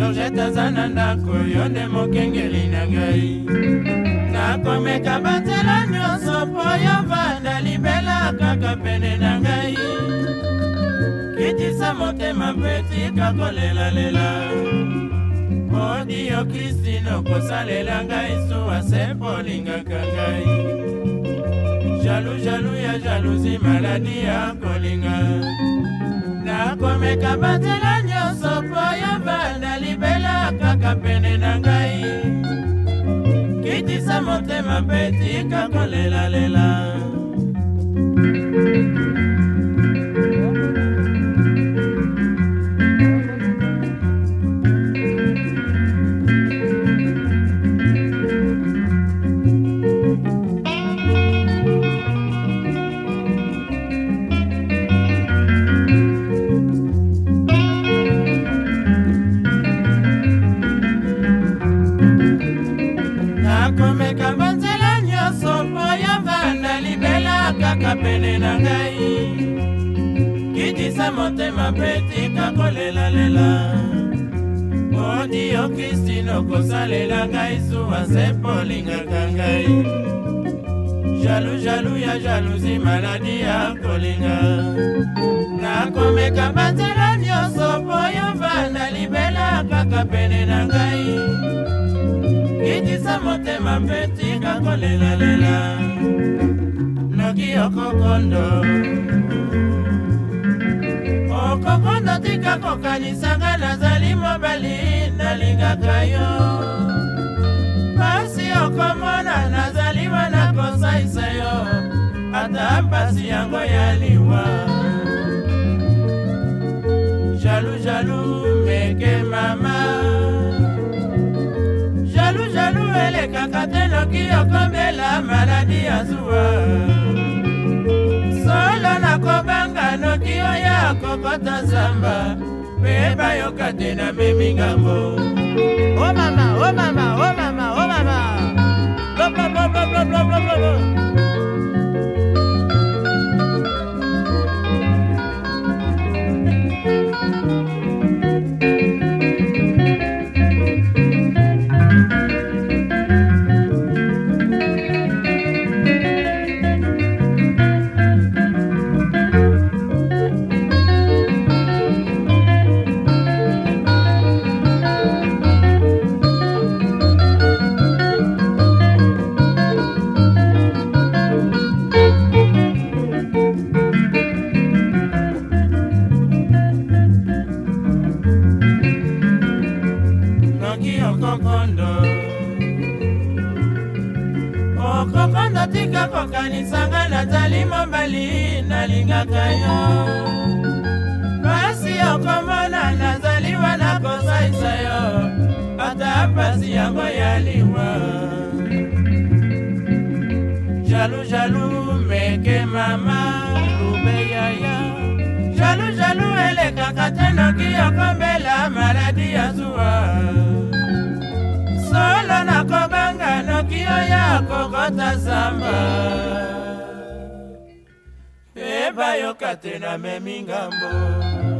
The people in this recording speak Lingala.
georgete aza na ndako yo nde mokengeli na ngai nakomeka banzela nyonso mpo yo vanda libela kaka pene na ngai kitisa motema mpe tika kolelalela modi yo kristino kosalela ngai suwa se polingaka ngai jalu jalu ya jaluzi maladi ya kolinga nakomeka banzela nyonso tika pene na ngai kitisa motema mpe tika kolelalela nakomeka banzela nyonso mpoya vanda libela kaka pene na ngai kitisa motema mpe tika kolelalela odi yo oh kristi nokosalela ngai zuwa se polingaka ngai jalu jalu ya jaluzi maladi ya kolinga pesa motema mpe tika kolelalela noki okokondo okokondo tika kokanisanga nazali mobali nalingaka yo pasi okomona nazali wana kosaisa yo ata mpasi yango ya liwa jalu jalu meke mama kaka te noki okomela maladi ya zuwa solo nakobanga noki oyo akokota zamba mpe bayoka te na memi ngambo o mama o mama o mama o mama kondo okokondo tika kokanisanga nazali mobali nalingaka yo pasi okomona nazali wana kosaisa yo ata pasi yango ya liwa jalu jalu meke mama lubeyaya jalu jalu elekaka te noki yokombela maladi ya zuwa bakokota zamba mpe bayoka te namemi ngambo